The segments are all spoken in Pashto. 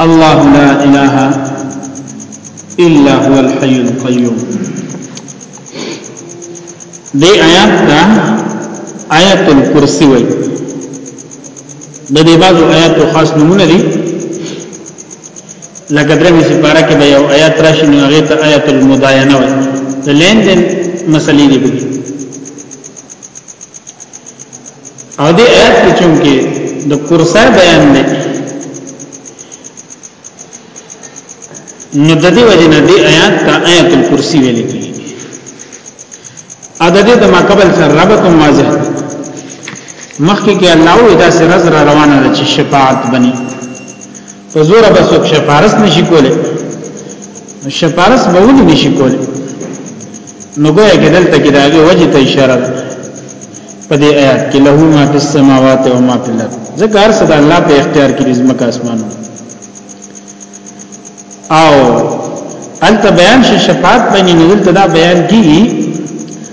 الله لا اله الا هو الحي القيوم دې آیات دا آیت الکرسی وای د دې بعضو آیاتو خاص نمونه دي لکه درې مې سپاره کې به یو آیات راشي نو هغه ته آیت المداینه وای د لین دین مسلې دي او دې آیات کې چونکی د کورسای بیان دی نو د دې وجه نه دې آیات ته آیت الکرسی ویل کیږي عدد د ماقبل سره ربط واضح مخکې کې الله او دا سر روانه ده چې شفاعت بني فزور به څوک شفارس نشي کوله شفارس به ولې نشي کوله نو ګویا کې دلته کې داګه وجه ته اشاره ده په دې آیات کې له ما فی السماوات و ما فی الارض ځکه هر څه د الله په اختیار کې دي زمکه اسمانو او انت بیان شي شفاعت باندې نزل تدا بیان کیږي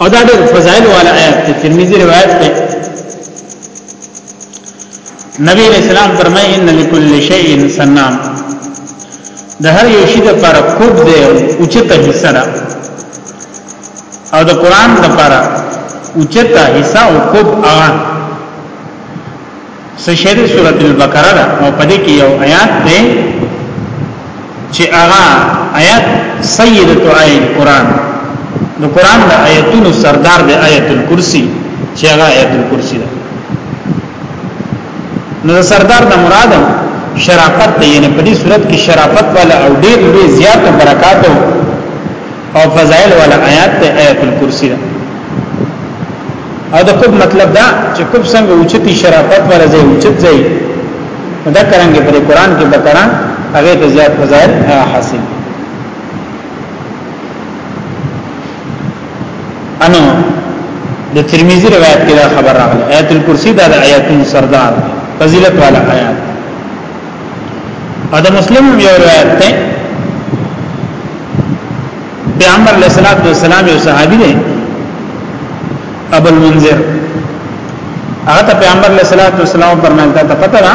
او دا ډېر فضائل والا آیات دی ترمذی روایت ده نبی علیہ السلام فرمایي ان لكل شیء سنام د هر یو شی د پر کوب دی اوچته حصہ ده او د قران د پر اوچته حصہ او کوب هغه سشری سورۃ البقره ده او په دې کې یو آیات دی چې هغه آیات سیدۃ آیه القرآن د قرآن د آیتونو سردار د آیت الکرسی چې هغه آیت الکرسی ده نو سردار د مراد شرافت دی یعنی په دې صورت کې شرافت والا او ډېر لوی زیات برکات او او فضائل والا آیات ته آیت الکرسی ده او د کوم مطلب دا چې کوم څنګه اوچتي شرافت والا ځای اوچت ځای دا کرانګي پر قران کې بکران هغه ته زیات فضائل حاصل انو د ترمذی روایت کې دا خبر راغله آیت الکرسی دا د آیاتونو سردار فضیلت والا آیات او د مسلم یو روایت ده پیغمبر علیہ الصلوۃ والسلام یو صحابي دی ابو المنذر هغه ته پیغمبر علیہ الصلوۃ والسلام فرمایل ته پته را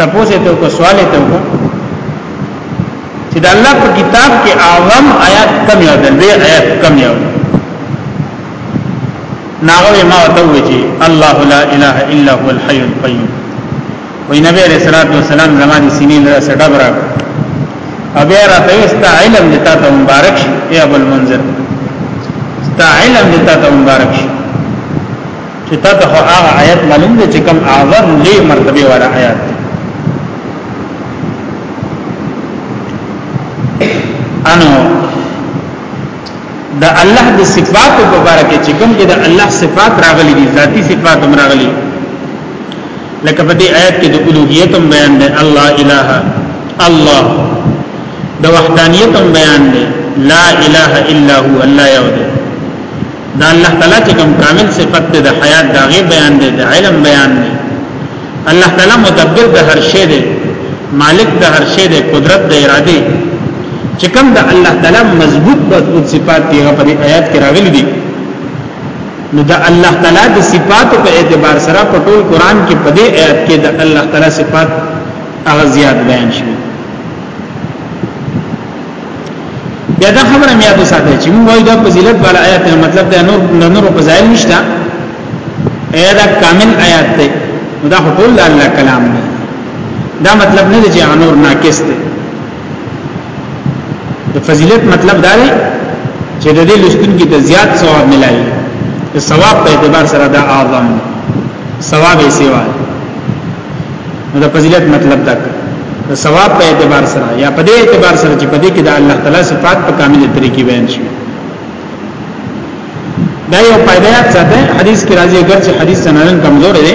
تاسو ته کو سوال ته کو چې د الله په کتاب کې اعظم آیات کم یو ده لوی آیات کم یو ده ناغوی ما وتوجی الله لا اله الا هو الحي القيوم وی نبی علیہ الصلوۃ والسلام زما د سینې له سټب را او بیا راته است علم د تاسو مبارک شي ای ابو المنذر است علم د تاسو مبارک شي چې تاسو هغه آیت معلوم دي چې کوم اعظم لوی مرتبه والا آیت انو د الله د صفات په اړه کې چې کوم کې د الله صفات راغلي دي ذاتی صفات هم راغلي دي لکه په دې آیت کې د الوهیت هم بیان دی الله اله الله د وحدانیت هم بیان دی لا اله الا هو الله یو دی دا الله تعالی چې کوم کامل صفت ده د حیات دا غي بیان دی د علم بیان دی الله تعالی مدبر د هر شی دی مالک د هر شی دی قدرت د اراده چې کوم د الله تعالی مضبوط په صفات دی په آیات کې راغلي دي نو د الله تعالی د صفاتو په اعتبار سره په ټول قران کې په دې آیات کې د الله تعالی صفات هغه زیات بیان شوی بیا دا خبره مې یاد ساتي چې موږ وایو دا فضیلت والا آیات نه مطلب دا نور نور په ځای نشته ایا دا کامل آیات دی دا ټول الله کلام دی دا مطلب نه دی چې نور ناقص دی د فضیلت مطلب دا دی چې د دې لستونکو ته زیات ثواب ملایي د ثواب په اعتبار سره دا اعظم ثواب یې سیوا نو د فضیلت مطلب دا د ثواب په اعتبار سره یا په دې اعتبار سره چې په دې کې د الله تعالی صفات په کاملې طریقې بیان شي دا یو پیدایت ساته حدیث کې راځي اگر چې حدیث سنن کمزور دی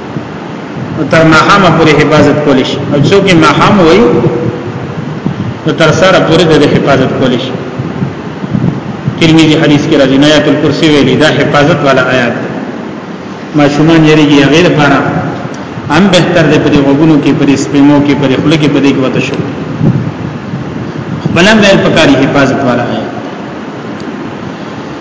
او تر ماقامه پورې حفاظت کول شي او څوک یې ماقام وایي نو تر سره پورې د حفاظت کول شي ترمذی حدیث کې راځي آیات الکرسی ویلي دا حفاظت والا آیات ما شومان یریږي غیر لپاره هم بهتر دی په دې وګونو کې په دې سپمو کې په دې خله کې په دې کې وته شو بلم په کاری حفاظت والا آیات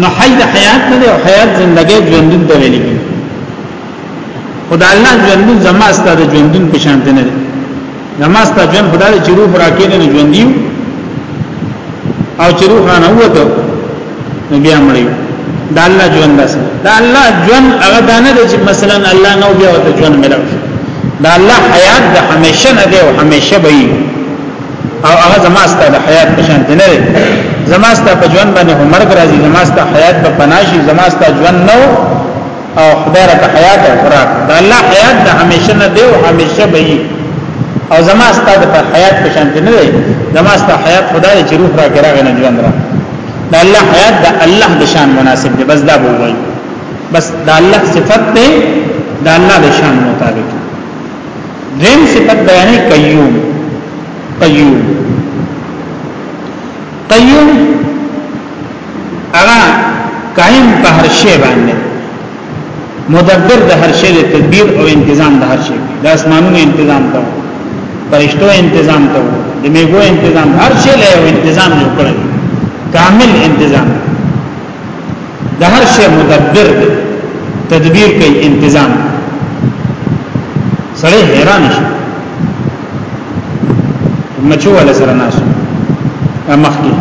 نو حي د حیات نه دی او حیات زندګۍ ژوندون ته ویل کیږي خدای الله ژوندون زما ستاسو ژوندون په شان نه دی زما ستاسو ژوند خدای چې روح راکې نه ژوندیو او چې روح نه وته نو بیا مړیو د الله ژوند داسې د الله ژوند هغه دانه دی چې مثلا الله نو بیا وته ژوند ملو د الله حیات د همیشه نه دی او همیشه به وي او هغه زما ستاسو د حیات په شان دی نه زما ستاسو په ژوند باندې عمر راځي زما ستاسو حیات په پناشي زما ستاسو ژوند نو او خدای را ته حیات او خوراک دا الله حیات د همیشه نه دی او همیشه به وي او زما ستاسو په حیات په شان دی نه زما ستاسو حیات خدای چې روح را کې راغی نه ژوند را دا الله حیات د الله د شان مناسب دی بس دا وایي بس دا الله صفت دی دا الله د شان مطابق دیم صفت بیانې قیوم قیوم قیوم هغه قائم په هر شی باندې مدبر د هر شی تدبیر او انتظام د هر شی د اسمانونو انتظام ته پرشتو انتظام ته د میګو انتظام هر شی له انتظام جوړ کړی کامل انتظام د هر شی مدبر دی تدبیر کوي انتظام سړی حیران شي مچو ولا سره ناسو مخکې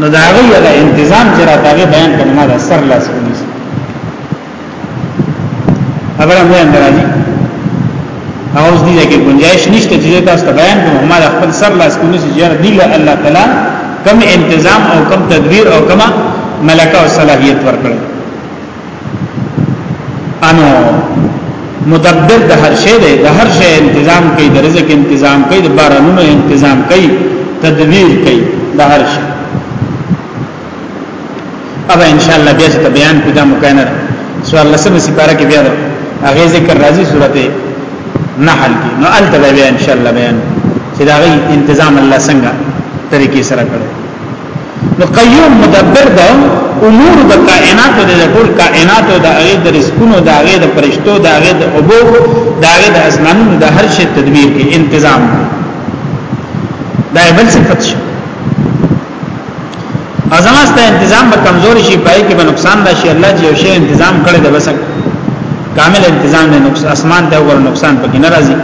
نو دا غي له انتظام جره دا بیان کړم دا سر لاس ونیسي خبره مې اندرازي اوس دې کې گنجائش نشته چې تاسو ته بیان کوم ما خپل سر لاس کوم چې جره دی له الله تعالی کم انتظام او کم تدبیر او کم ملکه او صلاحیت ورکړي انو مدبر د هر شی دی د هر شی تنظیم کوي د رزق تنظیم کوي د بارانونو تنظیم کوي تدبیر کوي د هر شی اب ان شاء الله بیا ته بیان پیدا مکانه سوال لسمه سپاره کې بیا هغه ذکر راځي سورته نحل کې نو ال ته بیا ان شاء الله بیان چې دا غي تنظیم الله څنګه طریقې سره کړو نو قیوم مدبر ده امور د کائنات د ټول کائنات د هغه د رزقونو د هغه د پرشتو د هغه د ابو د هغه د اسمانونو د هر شي تدبیر کې تنظیم دا بل صفت شو ازماس ته تنظیم به کمزور شي پای کې به نقصان راشي الله چې یو شی تنظیم کړی دی بس کامل تنظیم نه نقصان اسمان ته ور نقصان پکې نه راځي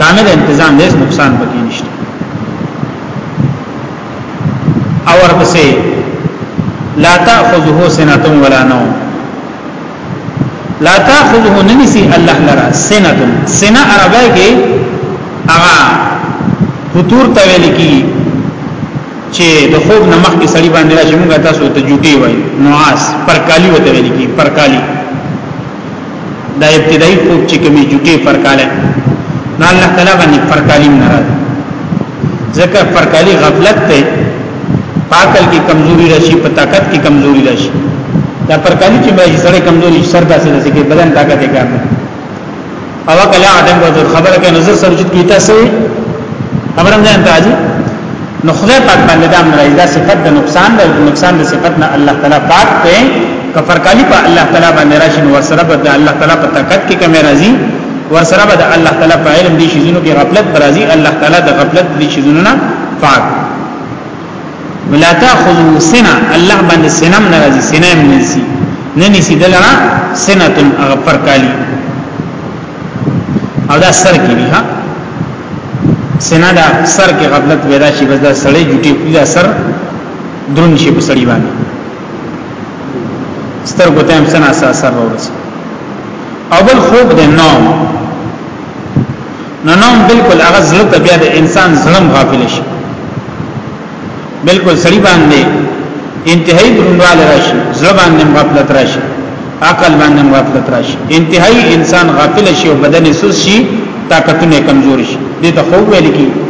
کامل تنظیم دې نقصان پکې نشته اور پسې لا تاخذه سنه ولا نوم لا تاخذه ننسی الله لرا سنه سنه عربی کې هغه فطور ته ویل کی چې د خوب نمخ کې سړی باندې راشي موږ تاسو ته جوټي وای نواس پرکالی وته ویل کی پرکالی دا ابتدایي خوب چې کومي جوټي پرکاله نه الله تعالی باندې پرکالی نه راځي ځکه پرکالی غفلت ته پاکل کې کمزوري راشي په طاقت کې کمزوري راشي دا پرکالی چې به سره کمزوري سر داسې داسې کې بدن طاقت یې کار نه او کله عدم وجود خبره کې نظر سره چې کیتا سي خبره نه انده راځي نو خدای پاک باندې دا مرای دا صفت د نقصان د نقصان د صفت نه الله تعالی پاک ته کفر کالی په الله تعالی باندې راشي نو سره په الله تعالی په طاقت کې کمی راځي ورسره به د الله تعالی په علم دي شیزونو کې غفلت برازي الله تعالی د غفلت دي شیزونو نه پاک ولا تاخذو سنا الله باندې سنم ناراضي سنا هم نسی نه نسی دلرا سنتن هغه پر کالی او دا سر کې دی ها سنا دا سر کې غفلت پیدا شي بس دا سړی جټي دا سر درون شي په سړی باندې سترګو ته هم سنا اثر ورسي او بل خوب د نوم نو نوم بالکل هغه زړه ته بیا د انسان ظلم غافل شي بالکل سړي باندې انتهایی دروندوال راشي زړه باندې غفلت راشي عقل باندې غفلت راشي انتهایی انسان غافل شي او بدن سوس شي طاقتونه کمزور شي دې ته خوب ویل کیږي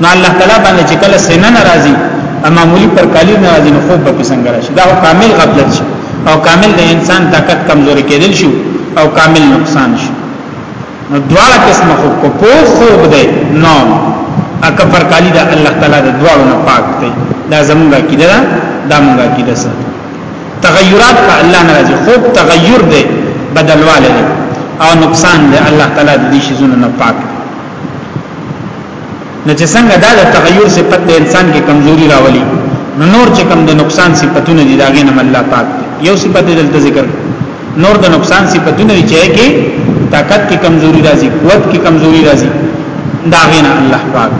نو الله تعالی باندې چې کله سینه ناراضي معمولی پر کالی ناراضي نو خوب به څنګه راشي دا کامل غفلت شي او کامل د انسان طاقت کمزوري کېدل شي او کامل نقصان شي نو دواړه قسم خوب کو پو خوب دی نو اکه پر کالی دا الله تعالی د دواړو نه پاک دی دا زمونږه کیده دا دا مونږه کیده سره تغیرات په الله ناراضي خوب تغیر دی بدلواله او نقصان دی الله تعالی د دې شي زونه نه پاک دی نو چې څنګه دا د تغیر صفت د انسان کې کمزوري راولي نو نور چې کم د نقصان صفاتونه دي داګه نه الله پاک یو صفت دلته ذکر نور د نقصان صفاتونه دي چې کې طاقت کې کمزوري راځي قوت کې کمزوري راځي داګه نه الله پاک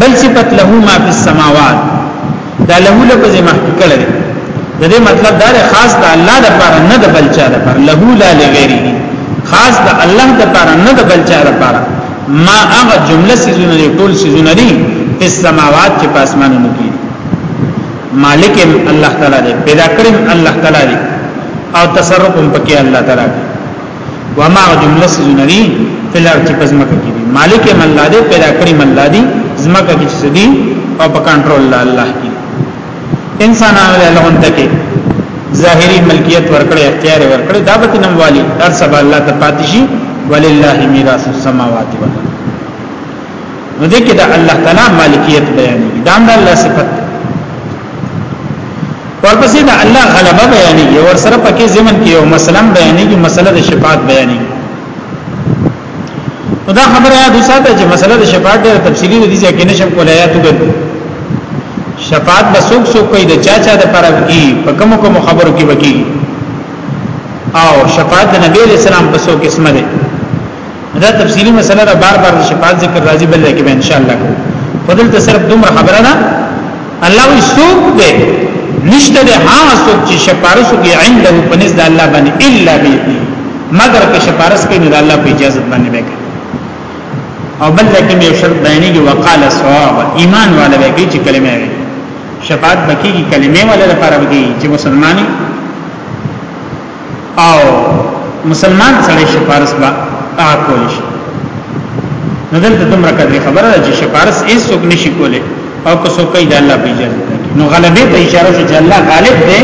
بل صفت له ما فی السماوات دا له لفظ مخکې کړی دی د دې مطلب دا دی خاص د الله لپاره نه د بل چا لپاره له لا لغیره خاص د الله لپاره نه د بل چا لپاره ما هغه جمله سيزونه دي ټول سيزونه دي په سماوات کې په اسمانونو کې مالک الله تعالی دی پیدا کړم الله تعالی دی او تصرف هم پکې الله تعالی دی وما جمله سنوي په لار کې پزماکه کې دي مالک هم الله دی پیدا کړی هم الله دی زمکه کې څه دي او په کنټرول الله کې انسانانو له لغون تکي ظاهري ملکیت ورکړي اختیار ورکړي دا به تنم والی هر سبا الله ته پاتشي ولله میراث السماوات والارض نو دې کې د الله تعالی مالکیت بیانېږي دا د الله صفت ده ورپسې د الله غلبه بیانېږي ور سره پکې زمن کې یو مثلا بیانېږي مسله د شفاعت بیانېږي نو دا خبره یاد وساته چې مسله د شفاعت ډېر تفصیلی دي چې کې نشم کولای یا تو ګرځي شفاعت به څوک څوک کوي د چا چا د پر کی په کوم کوم خبرو کې وکی او شفاعت د نبی رسول الله په څو قسمه ده دا تفصیلی مسله دا بار بار شفاعت ذکر راځي بل کې به ان شاء الله کوو فضل ته صرف دومره خبره ده الله وي سوق دې نشته دې ها سوق چې شفارس کې عنده پنځ د الله باندې الا به مگر که شفارس کې نه الله په اجازه باندې وکړي او بل لکه یو شرط بیانې کې وقال صواب ایمان والا به کې چې کلمه وي شفاعت بکی کی کلمه والا لپاره بکی چې مسلمانۍ او مسلمان سره شفارس با اکول شي نو دلته تم راکړي خبره ده چې شفارس هیڅ څوک نشي کوله او که څوک یې د الله په اجازه کوي نو غلبه ته اشاره شو چې الله غالب دی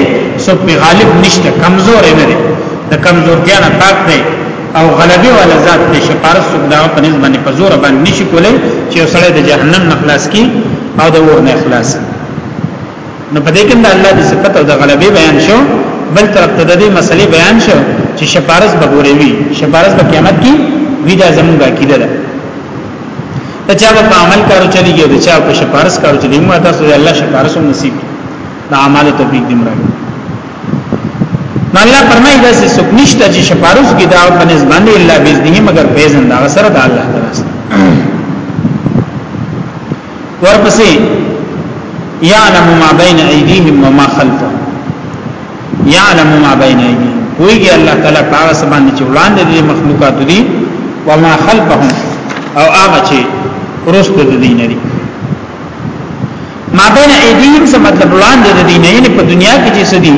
څوک په غالب نشته کمزور نه دی د کمزورتیا نه پاک دی او غلبه ولا ذات دی شفارس څوک دا په نسبت باندې په زور باندې نشي کوله چې سړی د جهنم نه خلاص کی او د اور نه خلاص کی نو په دې کې د الله د صفت او د غلبې بیان شو بل طرف ته د دې مسلې بیان شو چې شپارس به ګورې وي شپارس به قیامت کې وی دا زموږ عقیده ده ته چا په عمل کارو چلیږي او چا په شپارس کارو چلیږي موږ تاسو د الله شپارس هم نصیب د اعمالو توفیق دې مرګ نو الله فرمایي دا چې څوک نشته چې شپارس کې دا په نسبت باندې الله بیز دي مگر بیزن دا سره د الله تعالی ورپسې يعلم ما بين ايديهم وما خلفهم يعلم ما بين ايديهم ویږي الله تعالی هغه سبحان چې وړاندې دي مخلوقات دي وما خلفهم او هغه چې ورسته دي نه دي ما بین ایدیهم څه مطلب وړاندې د دین نه په دنیا کې چې سدي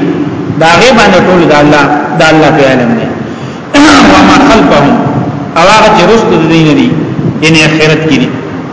دا غي باندې ټول د الله د الله په علم دی وما خلفهم او هغه چې رسل د دین دی ان اخرت کې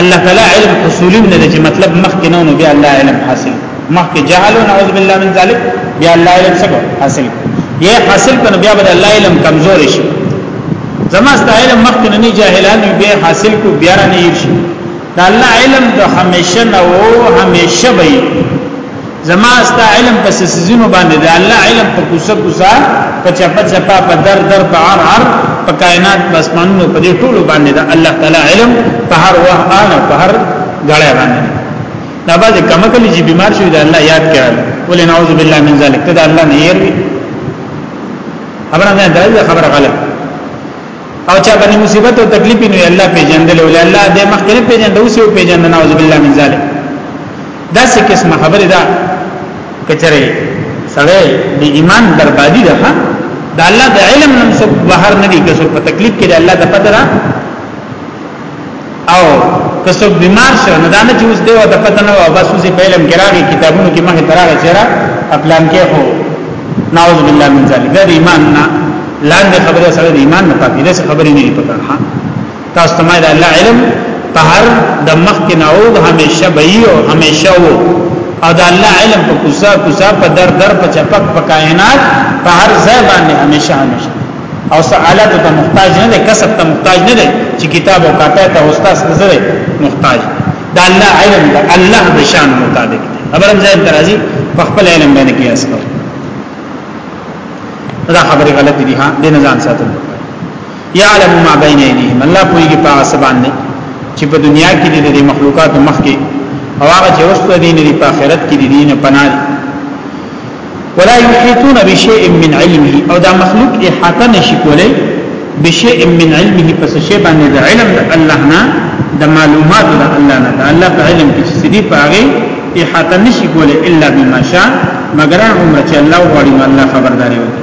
الله تعالی علم حصولی نه دی چې مطلب مخکې نه نو بیا الله علم حاصل مخکې جهل او نعوذ بالله من ذلک بیا الله علم څه حاصل یې حاصل کنه بیا به الله علم کمزور شي زما ست علم مخکې نه جاهلان بیا حاصل کو بیا نه شي دا الله علم د همیشه نه او همیشه به زما ستا علم په سيزونو باندې دی الله علم په کوسه کوسه په چپا چپا په در در په عر عر په کائنات په اسمانونو په دې ټولو باندې دا الله تعالی علم په هر واه آن په هر غړې باندې دا باندې کما کلی چې بیمار شوی دا الله یاد کړل ولې نعوذ بالله من ذلک ته دا الله نه یې خبره نه درځه خبره غلط او چا باندې مصیبت او تکلیف نه الله پیژندل ولې الله دې مخکې پیژندل اوس یې پیژندل نعوذ بالله من ذلک دا څه قسمه خبره ده کچره سړی د ایمان بربادي ده د الله د علم نن څوک بهر نه دی که څوک په تکلیف کې د الله د پته را او که څوک بیمار شو نه دانه چې اوس دی او د پته نه او بس اوسې په علم کې راغی کتابونو کې مخه تراغه چیرې خپلان کې هو نعوذ بالله من ذلک د ایمان نه لاندې خبره سره د ایمان نه پاتې ده خبرې نه پکار ها تاسو ته مې الله علم په هر د مخ کې نه او همیشه به یو همیشه وو او د الله علم په کوزا کوزا په در در په چپک په کائنات په هر ځای باندې همیشه همیشه او سوالات ته محتاج نه دی کسب ته محتاج نه دی چې کتاب او کاپه ته استاد سره محتاج د الله علم د الله د شان مطابق دی خبرم ځای درازي په خپل علم باندې کې اسکو دا خبره غلطه دي ها د نزان ساتل يعلم ما بين ايديهم الله پويږي په هغه سبان نه چې په دنیا کې دي د مخلوقات مخ کې او هغه چې اوس په دین دي په آخرت کې دي دینه پناه ولا يحيطون بشيء من علمه او دا مخلوق احاطه نشي کولای بشيء من علمه پس شی باندې د علم د الله نه د معلومات د الله نه د الله په علم کې چې دي پاره احاطه نشي کولای الا بما شاء مگر عمر چې الله غواړي الله خبرداري وکړي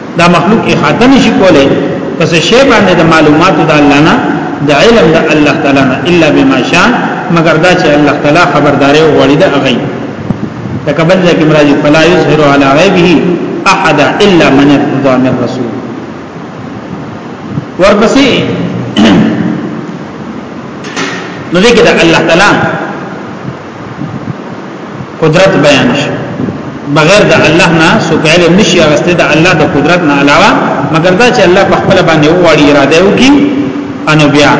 دا مخلوق احاطه نشي کولای پس شی باندې د معلوماتو د الله نه د علم د الله تعالی نه الا بما شاء مگر دا چې الله تعالی خبرداري وړي د اغي تکبل ذکر راځي فلا یظهر علی غیبه احد الا من ارتضى من رسول ورپسې نو دې کې د الله تعالی قدرت بیان شي بغیر د الله نه څوک علم نشي اغسته د الله د قدرت نه علاوه مګر دا چې الله په خپل باندې وغواړي اراده وکړي انو بیا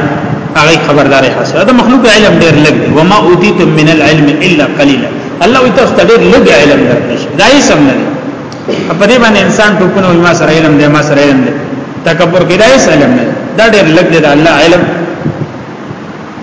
هغه خبرداري حاصله ده مخلوق علم ډیر لګ و ما اوتیتم من العلم الا قليلا الله وي تاسو ته ډیر لګ علم درکړي دا یې سم نه په دې باندې انسان ټوپونه وي ما سره علم دی ما سره علم دی تکبر کې دا یې علم نه دا ډیر لګ دی الله علم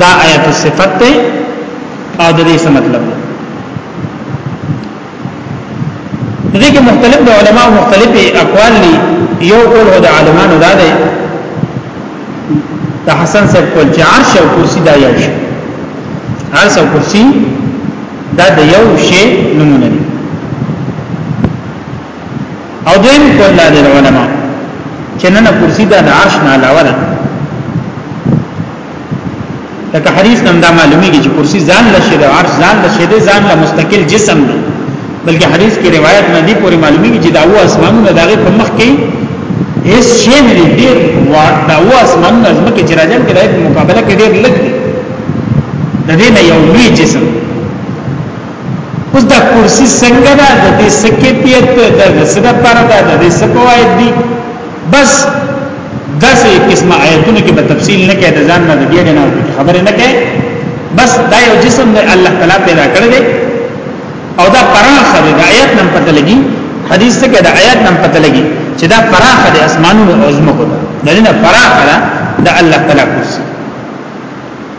دا آیت صفت ته او د دې څه مطلب دی دې کې مختلف د علما مختلف اقوال دي یو قول د عالمانو دا دی د حسن صاحب کول چې عرش او کرسی دا یو شی عرش او کرسی دا د یو شی نمونه دي او دویم قول دا دی علماء چې نه کرسی دا د عرش نه علاوه ده لکه حدیث نن دا معلومیږي چې کرسی ځان له شی د عرش ځان له شی د ځان له مستقل جسم دی بلکې حدیث کې روایت نه دی پورې معلومیږي چې دا و اسمانونه دغه په مخ کې هیڅ شی نه دی ډیر و دا و اسمانونه زمکه چې راځي کې د مقابله کې ډیر لږ دی د دې نه یو لوی جسم اوس دا کرسی څنګه ده د دې سکیفیت د سره پر ده د دې سپواید دي بس داسې قسمه آیتونو کې به تفصیل نه کوي د ځان نه د بیا نه خبره نه کوي بس دا یو جسم دی الله تعالی پیدا کړی دی او دا پراخه دی د آیات نن پته لګي حدیث ته کې د آیات نن پته لګي چې دا پراخه دی اسمانونو او زمکو ده دا نه پراخه ده د الله تعالی کرسی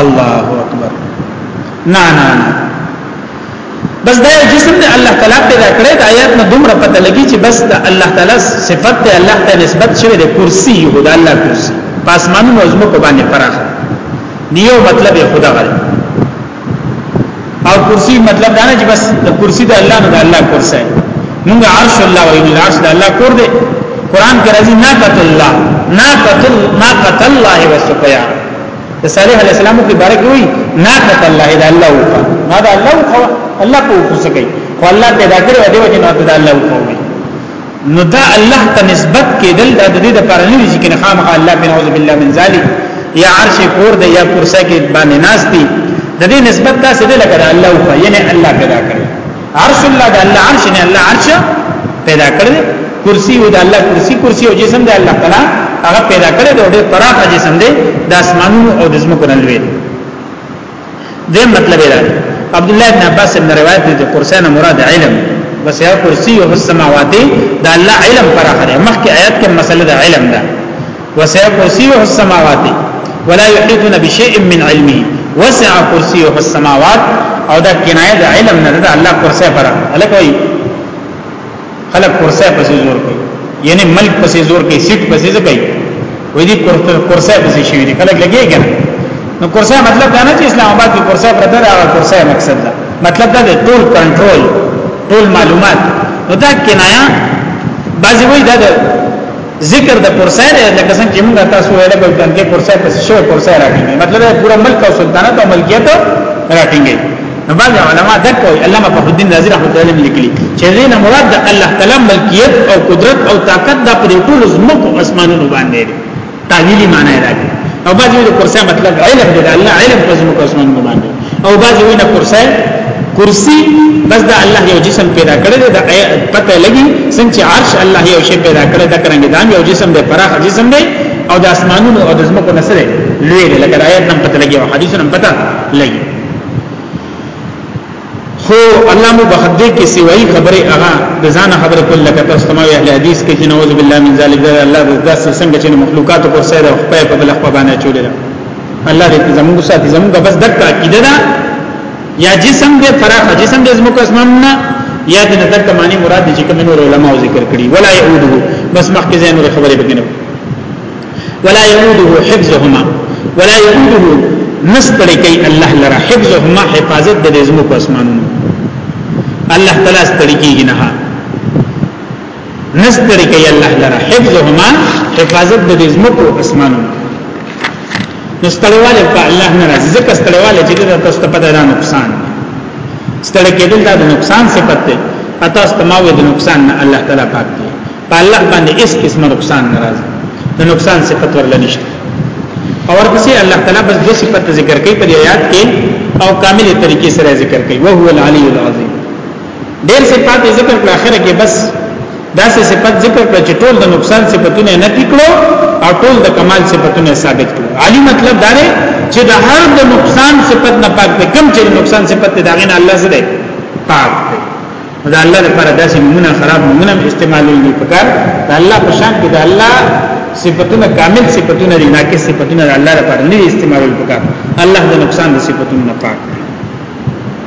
الله اکبر نه نه نه بس دا یو جسم دی الله تعالی پیدا کړی دا آیات نه دومره پته لګی چې بس دا الله تعالی صفت دی الله ته نسبت شوی دی کرسی یو دا الله کرسی پاسمانونو عظمو کو باندې پراخ دیو مطلب خدا غل او کرسی مطلب دا نه چې بس د کرسی د الله نه د الله کرسی موږ عرش الله او ان عرش د الله کور دی قران کې راځي ناقۃ الله ناقۃ ناقۃ الله وسقیا د صالح علی السلام په باره کې وی ناقت الله اذا الله وقا ما دا الله وقا الله په وسه کوي خو الله پیدا کړی و دی وجه نه دا الله وقا وی نو دا الله ته نسبت کېدل د دې د پر نه چې کنه خامخ الله بن اعوذ بالله من ذلک یا عرش کور دی یا کرسی کې باندې ناشتي د دې نسبت دا څه دی لکه الله وقا یعنی الله پیدا کړی عرش الله د الله عرش نه الله عرش پیدا کړل کرسی او د الله کرسی کرسی او جسم د الله تعالی هغه پیدا کړل د ډېر پراخ جسم دی د اسمانونو او د زمکو نه لوی دی مطلب دا عبد الله بن عباس بن روایت دی چې کرسی نه مراد علم بس یا کرسی او السماوات د الله علم پراخ دی مخکې آیات کې مسله د علم ده وسع کرسیه السماوات ولا يحيطون بشيء من علمه وسع کرسیه السماوات او دا کنایه د علم نه ده الله کرسه پر الکوي خلق کرسه په زور کوي یعنی ملک په زور کوي سیټ په زور کوي وې دي کرسه په شي دي خلک لګي کنه نو کرسه مطلب دا نه چې اسلام آباد کې کرسه پر ده هغه کرسه مقصد ده مطلب دا د ټول کنټرول ټول معلومات نو دا کنایه بعضی وای دا ذکر د پرسه دی لکه څنګه چې موږ تاسو ویل کوي چې د پرسه په شی پرسه راټینګي مطلب دا پورا ملک او سلطنت او ملکیت راټینګي نو بعض علما دا کوي علامه فخر الدین رازی رحمۃ اللہ علیہ لیکلي چې دینه مراد د الله تعالی ملکیت او قدرت او طاقت د پرې ټول زمکو اسمانونو باندې دی تعویلی معنی راځي او بعض د پرسه مطلب علم دی الله علم په زمکو اسمانونو باندې او بعضی وینه کرسی کرسی بس دا الله یو جسم پیدا کړی دا پته لګي څنګه عرش الله یو شی پیدا کړی دا کرانګي دا یو جسم دی پراخ جسم دی او د اسمانونو او د زمکو نسره لوی دی لکه آیات نن پته لګي او حدیث نن پته لګي خو الله مو بخدې کې سیوای خبره هغه د ځان خبره کول لکه تاسو تمام اهل حدیث کې چې نعوذ بالله من ذلک دا الله د ذات څخه څنګه چې مخلوقات پر سره خپل په بل خپل باندې چولې الله دې زموږ ساتي زموږ بس دک عقیده ده یا جسم دې فراخ جسم دې زموږ اسمان نه یا دې نظر کمانی مراد چې کوم نور علما ذکر کړي ولا يعوده بس مخکې زین نور خبرې بګنو ولا يعوده حفظهما ولا يعوده نستر کوي الله لرا حفظهما حفاظت دې زموږ اسمانونو الله تعالی ستړي کیږي نه نستر کوي الله لرا حفظهما حفاظت د دې زمکو اسمانو نو ستړیواله په الله نه راځي ځکه ستړیواله چې د تاسو ته پته ده نقصان ستړی کېدل دا د نقصان صفت ده پتا استماوي د نقصان نه الله تعالی پاک دی په الله باندې اس قسم نقصان ناراض د نقصان صفت ورل نشته او ورپسې الله تعالی بس د صفت ذکر کوي په آیات کې او کامل طریقې سره ذکر کوي او هو العلی العظیم ډېر صفات ذکر کړ اخر کې بس دا سه صفات ذکر کړ چې ټول د نقصان صفاتونه نه پکړو او ټول د کمال صفاتونه ثابت کړو عالی مطلب دا دی چې د هر د نقصان صفات نه پاک دی کم چې د نقصان صفات دا غنه الله سره پاک دی دا الله لپاره داسې مونږه خراب مونږه استعمالول دي پکار دا الله په شان کې دا الله صفاتونه کامل صفاتونه دي ناقص صفاتونه الله لپاره نه استعمالول پکار الله د نقصان د صفاتونو نه پاک دی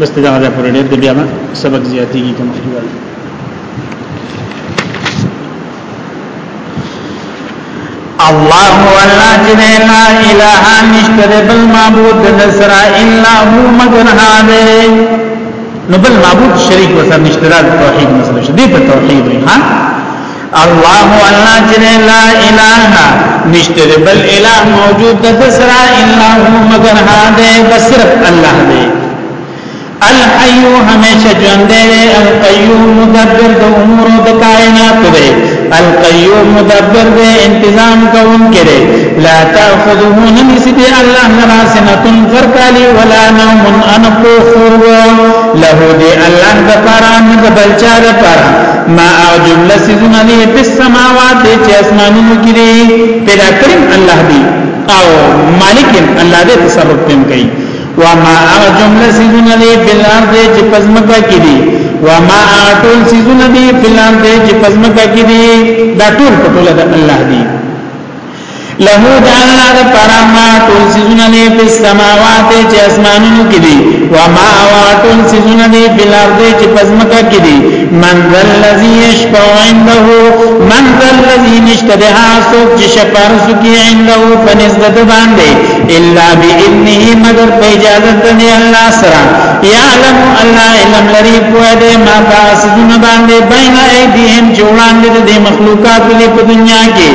بس ته دا پر ډېر دی بیا سبق زیاتېږي کوم خیال الله والله چې لا اله نشته بل معبود نصر الا هو مگر هذه نو بل معبود شریک وسره نشته توحید مسله دې په توحید ها الله الله چې لا اله نشته بل اله موجود د سرا الا هو مگر هاده بصرف الله دی الحي همیشه ژوند دی القيوم مدبر د امور د کائنات دی القيوم مدبر دی انتظام کوون کړي لا تاخذه نسيت الله لرا سنه فرقالي ولا نوم ان خوف له دی الله د پران د بلچا د پران ما هغه جمله سيزونه دي په سماوات دي چې اسمانونو کې دي پیدا کړم الله دی او مالک الله دې تصرف پم کوي وما هغه جمله سيزونه دي په لار دي چې پزمکه کې دي وما هغه ټول سيزونه دي په لار دي چې پزمکه کې دي دا ټول په ټول د الله دی له دا الله د پاره ما ټول سيزونه نه په سماوات چې اسمانونو کې دي و ما ټول سيزونه نه په لارد چې پزمکه کې دي من ذل الذي يشفع عنده من ذل الذي نشتد حاسو چې شفاعت سکی عنده فنزدت باندې الا باذنه مگر په اجازه د الله سره يعلم الله علم لري په دې ما تاسو باندې بین ایدیهم جوړان دې مخلوقات دې په دنیا کې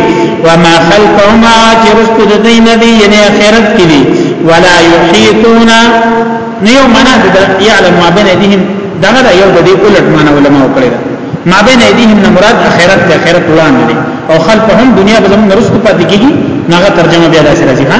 وما خلفهما چې رسکو د دې نه دی یعنی آخرت کې دی ولا یحیطون نیو معنا د یعلم ما بین ایدیهم دغه دا یو د دې الټ معنا علما وکړي ما بین ایدیهم نه مراد آخرت ته آخرت وړاندې او خلفهم دنیا به زموږ رسکو پاتې کیږي ناغه ترجمه بیا داسې راځي ها